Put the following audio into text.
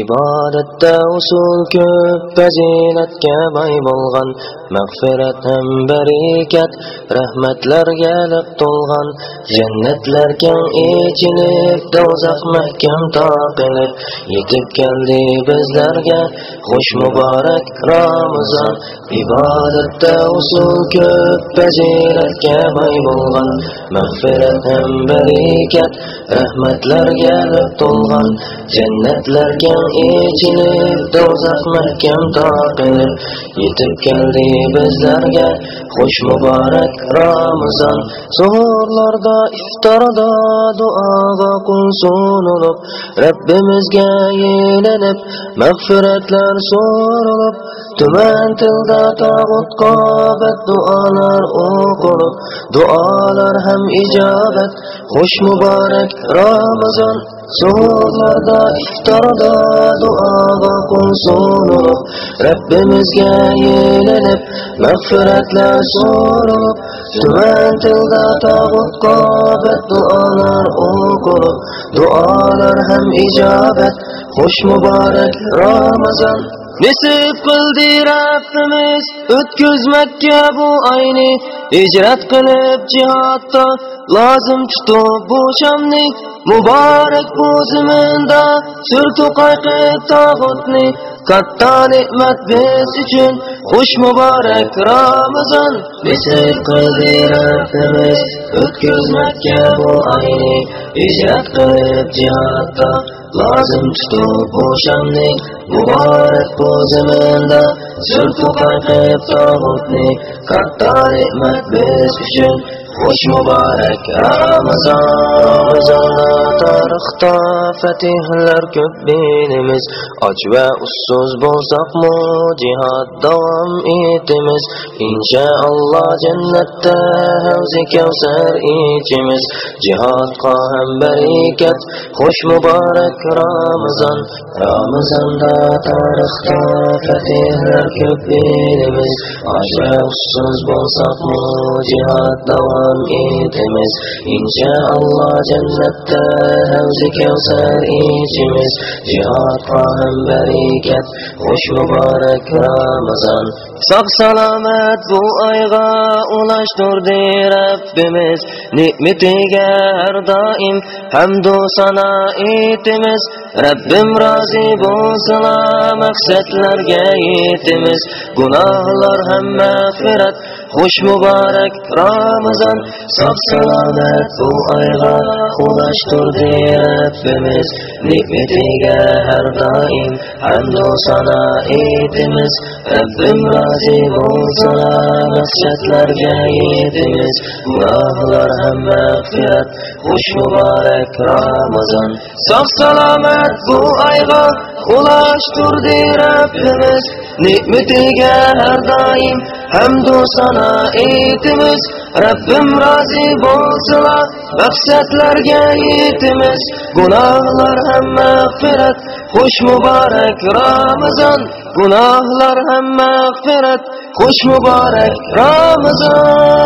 ibodatda usul ko'p fazilatga boy bo'lgan mag'firat ham barakat rahmatlarga liq to'lgan jannatlar keng echilib do'zax mahkam toqilib yetib keldi bizlarga xush muborak ramazon. Ibodatda usul ko'p fazilatga boy bo'lgan mag'firat ham barakat rahmatlarga liq to'lgan jannatlar keng Duman içilib, dozaq məhkəm taqilib, Yetib gəldi bizlərgə, xoş mübarək Ramazan. Zuhurlarda, iftarda, duaga qul sunulub, Rəbbimizgə yeylənib, məğfirətlər sorulub, Tümən tildə tağutqa bəddualar oqulub, Dualar həm icabət, xoş mübarək Ramazan. So'zlarda iftorda duoga qul so'rib Rabbimizga yelinib mag'firatlar so'rib Tuman tilda tog'utqa dualar o'qilib Dualar hem icabet hoş mübarek Ramazan Nesib qildi Rabbimiz o'tkazmakka bu oyni hijrat qilib jihodda lozim tutib bu shamni. Muborak bu surtu qayqi tog'utni. Katta nimet biz için. Hoş mübarek Ramazan. Nisip kıldı Rabbimiz ötküzmekке bu ayni Hicret kılıp cihatta. Lazım tutup bu şamni Mübarek bu zamanda. Zülfü kalkıp tağutni Katta nimet biz için. Hoş mübarek Ramazan. Ramazan'da tarixda fatihlar ko'p belimiz och va ussiz bo'lsaqmu jihad davom etimiz inshaalloh jannatda havzi kavsar ichimiz jihodga ham barakat xush muborak ramazon ramazonda tarixda fatihlar ko'p belimiz och va ussiz bo'lsaqmu jihad davom etimiz inshaalloh jannatda havzi kavsar ichimiz jihodga ham barakat xush muborak ramazon sog' salomat bu oyga ulashtirdi rabbimiz. Ne'matiga har doim hamdu sano etimiz rabbim rozi bo'lsin maqsadlarga yetimiz. Gunohlar ham mag'firat خوش مبارک رمضان. سب سلامت تو ایران خوش تو دیات ne'matiga har doim hamdu sano etimiz rabbim rozi bo'lsin maqsadlarga yetimiz gunohlar ham mag'firat xush muborak ramazon sog' salomat bu oyga ulashtirdi rabbimiz. Ne'matiga har doim hamdu sano etimiz rabbim rozi bo'lsin maqsadlarga yetimiz gunohlar ham mag'firat. Xush muborak ramazon gunohlar ham mag'firat. Xush muborak ramazon.